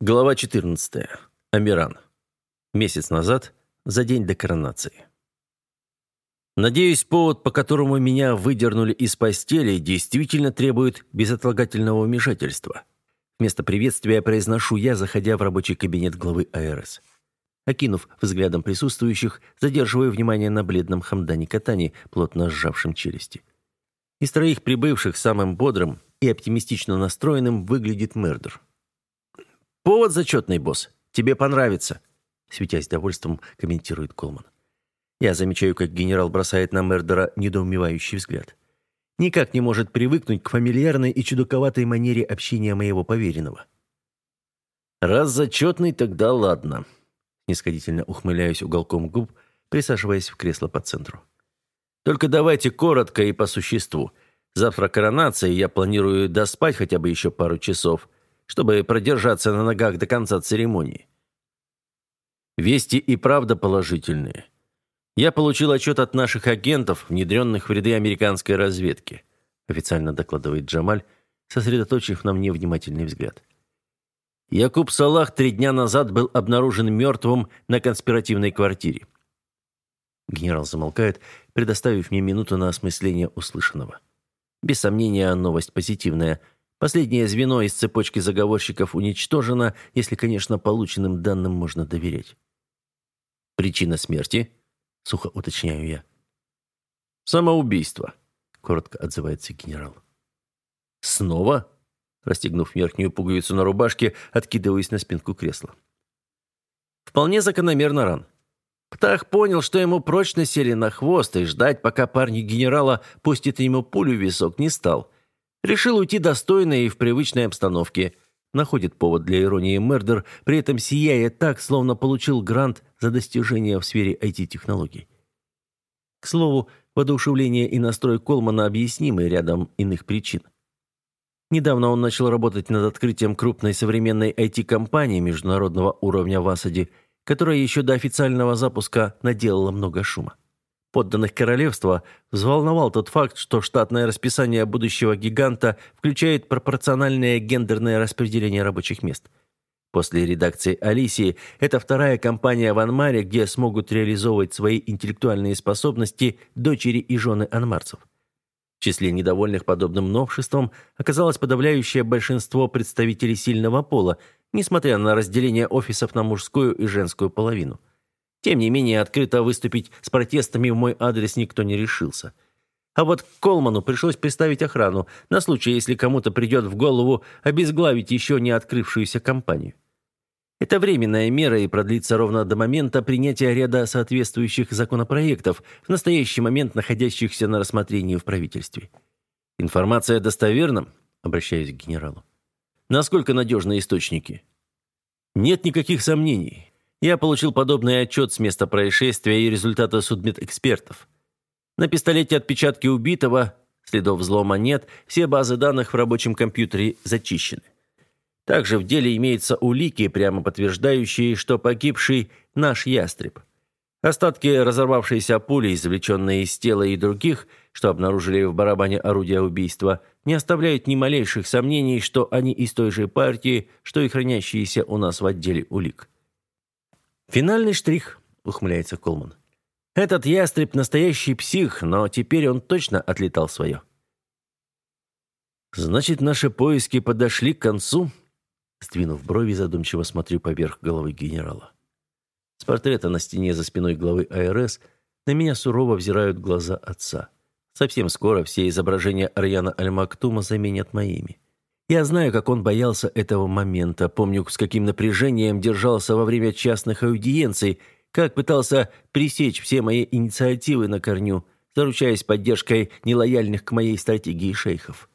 Глава 14. Амиран. Месяц назад, за день до коронации. Надеюсь, повод, по которому меня выдернули из постели, действительно требует безотлагательного вмешательства. Вместо приветствия произношу я, заходя в рабочий кабинет главы АРС. Окинув взглядом присутствующих, задерживаю внимание на бледном Хамдане Катани, плотно сжавшем челюсти. Из троих прибывших самым бодрым и оптимистично настроенным выглядит Мердер. «Повод зачетный, босс. Тебе понравится», — светясь довольством, комментирует Колман. Я замечаю, как генерал бросает на Мердера недоумевающий взгляд. Никак не может привыкнуть к фамильярной и чудаковатой манере общения моего поверенного. «Раз зачетный, тогда ладно», — нисходительно ухмыляюсь уголком губ, присаживаясь в кресло по центру. «Только давайте коротко и по существу. Завтра коронация, и я планирую доспать хотя бы еще пару часов» чтобы продержаться на ногах до конца церемонии. Вести и правда положительные. Я получил отчет от наших агентов, внедренных в ряды американской разведки, официально докладывает Джамаль, сосредоточив на мне внимательный взгляд. Якуб Салах три дня назад был обнаружен мертвым на конспиративной квартире. Генерал замолкает, предоставив мне минуту на осмысление услышанного. Без сомнения, новость позитивная – Последнее звено из цепочки заговорщиков уничтожено, если, конечно, полученным данным можно доверять. «Причина смерти?» — сухо уточняю я. «Самоубийство», — коротко отзывается генерал. «Снова?» Расстегнув верхнюю пуговицу на рубашке, откидываясь на спинку кресла. «Вполне закономерно ран. Птах понял, что ему прочно сели на хвост, и ждать, пока парни генерала пустят ему пулю в висок, не стал. Решил уйти достойно и в привычной обстановке. Находит повод для иронии Мердер, при этом сияя так, словно получил грант за достижения в сфере IT-технологий. К слову, воодушевление и настрой Колмана объяснимы рядом иных причин. Недавно он начал работать над открытием крупной современной IT-компании международного уровня в Асаде, которая еще до официального запуска наделала много шума подданных королевства взволновал тот факт, что штатное расписание будущего гиганта включает пропорциональное гендерное распределение рабочих мест. После редакции Алисии это вторая компания в Анмаре, где смогут реализовывать свои интеллектуальные способности дочери и жены анмарцев. В числе недовольных подобным новшеством оказалось подавляющее большинство представителей сильного пола, несмотря на разделение офисов на мужскую и женскую половину. Тем не менее, открыто выступить с протестами в мой адрес никто не решился. А вот Колману пришлось представить охрану на случай, если кому-то придет в голову обезглавить еще не открывшуюся компанию. Это временная мера и продлится ровно до момента принятия ряда соответствующих законопроектов, в настоящий момент находящихся на рассмотрении в правительстве. «Информация достоверна?» – обращаюсь к генералу. «Насколько надежны источники?» «Нет никаких сомнений. Я получил подобный отчет с места происшествия и результаты судмедэкспертов. На пистолете отпечатки убитого, следов взлома нет, все базы данных в рабочем компьютере зачищены. Также в деле имеются улики, прямо подтверждающие, что погибший – наш ястреб. Остатки разорвавшейся пули, извлеченные из тела и других, что обнаружили в барабане орудия убийства, не оставляют ни малейших сомнений, что они из той же партии, что и хранящиеся у нас в отделе улик. «Финальный штрих», — ухмыляется Колман. «Этот ястреб настоящий псих, но теперь он точно отлетал свое». «Значит, наши поиски подошли к концу?» Сдвинув брови, задумчиво смотрю поверх головы генерала. С портрета на стене за спиной главы АРС на меня сурово взирают глаза отца. Совсем скоро все изображения Арьяна Аль-Мактума заменят моими. Я знаю, как он боялся этого момента, помню, с каким напряжением держался во время частных аудиенций, как пытался пресечь все мои инициативы на корню, заручаясь поддержкой нелояльных к моей стратегии шейхов.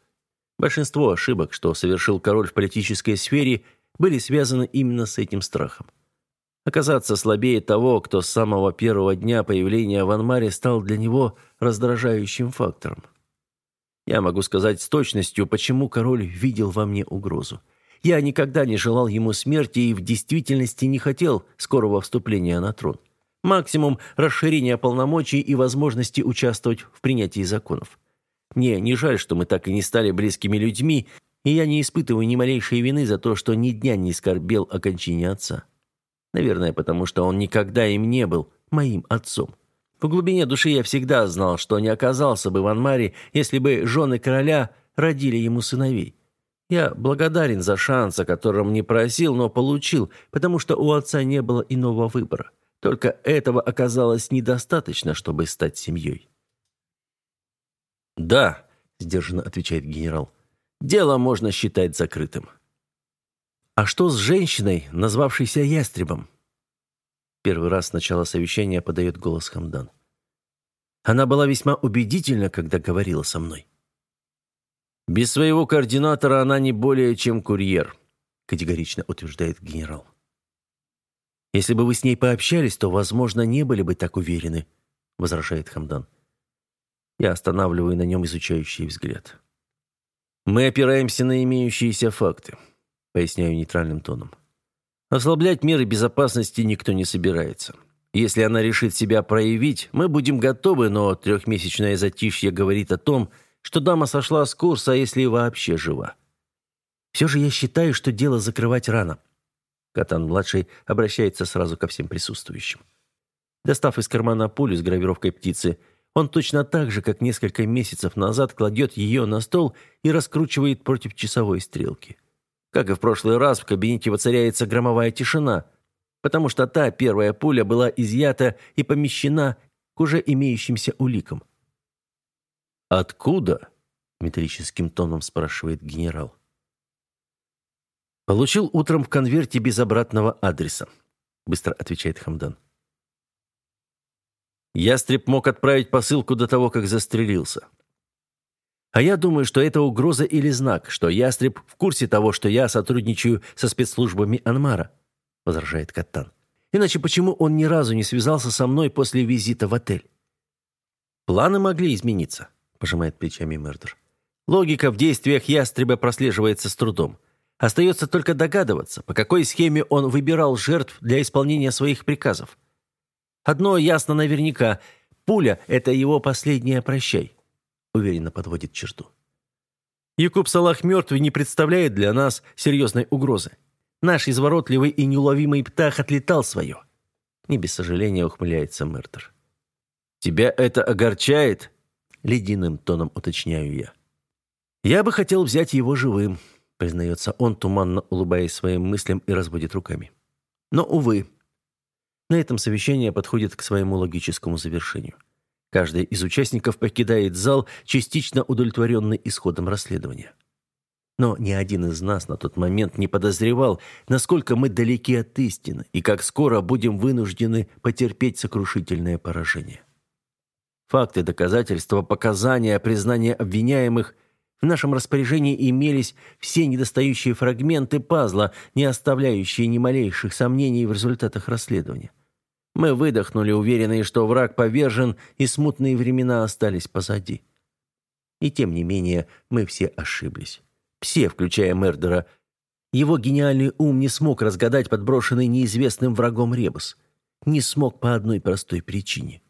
Большинство ошибок, что совершил король в политической сфере, были связаны именно с этим страхом. Оказаться слабее того, кто с самого первого дня появления в Анмаре стал для него раздражающим фактором. Я могу сказать с точностью, почему король видел во мне угрозу. Я никогда не желал ему смерти и в действительности не хотел скорого вступления на трон. Максимум расширения полномочий и возможности участвовать в принятии законов. Мне не жаль, что мы так и не стали близкими людьми, и я не испытываю ни малейшей вины за то, что ни дня не скорбел о кончине отца. Наверное, потому что он никогда им не был моим отцом. В глубине души я всегда знал, что не оказался бы в Анмаре, если бы жены короля родили ему сыновей. Я благодарен за шанс, о котором не просил, но получил, потому что у отца не было иного выбора. Только этого оказалось недостаточно, чтобы стать семьей. «Да», — сдержанно отвечает генерал, — «дело можно считать закрытым». «А что с женщиной, назвавшейся ястребом?» Первый раз с начала совещания подает голос Хамдан. Она была весьма убедительна, когда говорила со мной. «Без своего координатора она не более чем курьер», категорично утверждает генерал. «Если бы вы с ней пообщались, то, возможно, не были бы так уверены», возражает Хамдан. Я останавливаю на нем изучающий взгляд. «Мы опираемся на имеющиеся факты», поясняю нейтральным тоном. «Ослаблять меры безопасности никто не собирается. Если она решит себя проявить, мы будем готовы, но трехмесячное затишье говорит о том, что дама сошла с курса, если вообще жива. Все же я считаю, что дело закрывать рано. Катан-младший обращается сразу ко всем присутствующим. Достав из кармана пулю с гравировкой птицы, он точно так же, как несколько месяцев назад, кладет ее на стол и раскручивает против часовой стрелки. Как и в прошлый раз, в кабинете воцаряется громовая тишина, потому что та первая пуля была изъята и помещена к уже имеющимся уликам. «Откуда?» – металлическим тоном спрашивает генерал. «Получил утром в конверте без обратного адреса», – быстро отвечает Хамдан. Ястреб мог отправить посылку до того, как застрелился. А я думаю, что это угроза или знак, что Ястреб в курсе того, что я сотрудничаю со спецслужбами Анмара, возражает Каттан. Иначе почему он ни разу не связался со мной после визита в отель? Планы могли измениться пожимает плечами Мердер. Логика в действиях ястреба прослеживается с трудом. Остается только догадываться, по какой схеме он выбирал жертв для исполнения своих приказов. Одно ясно наверняка – пуля – это его последняя прощай, уверенно подводит черту. Якуб Салах мертвый не представляет для нас серьезной угрозы. Наш изворотливый и неуловимый птах отлетал свое. Не без сожаления ухмыляется Мердер. «Тебя это огорчает?» Ледяным тоном уточняю я. «Я бы хотел взять его живым», признается он, туманно улыбаясь своим мыслям и разводит руками. Но, увы, на этом совещание подходит к своему логическому завершению. Каждый из участников покидает зал, частично удовлетворенный исходом расследования. Но ни один из нас на тот момент не подозревал, насколько мы далеки от истины и как скоро будем вынуждены потерпеть сокрушительное поражение. Факты, доказательства, показания, признания обвиняемых. В нашем распоряжении имелись все недостающие фрагменты пазла, не оставляющие ни малейших сомнений в результатах расследования. Мы выдохнули, уверенные, что враг повержен, и смутные времена остались позади. И тем не менее, мы все ошиблись. Все, включая Мердера. Его гениальный ум не смог разгадать подброшенный неизвестным врагом ребус. Не смог по одной простой причине.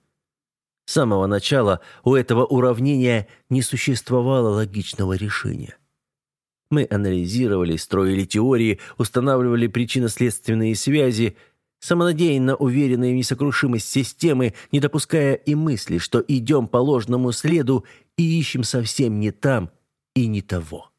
С самого начала у этого уравнения не существовало логичного решения. Мы анализировали, строили теории, устанавливали причинно-следственные связи, самонадеянно уверенные в несокрушимость системы, не допуская и мысли, что идем по ложному следу и ищем совсем не там и не того.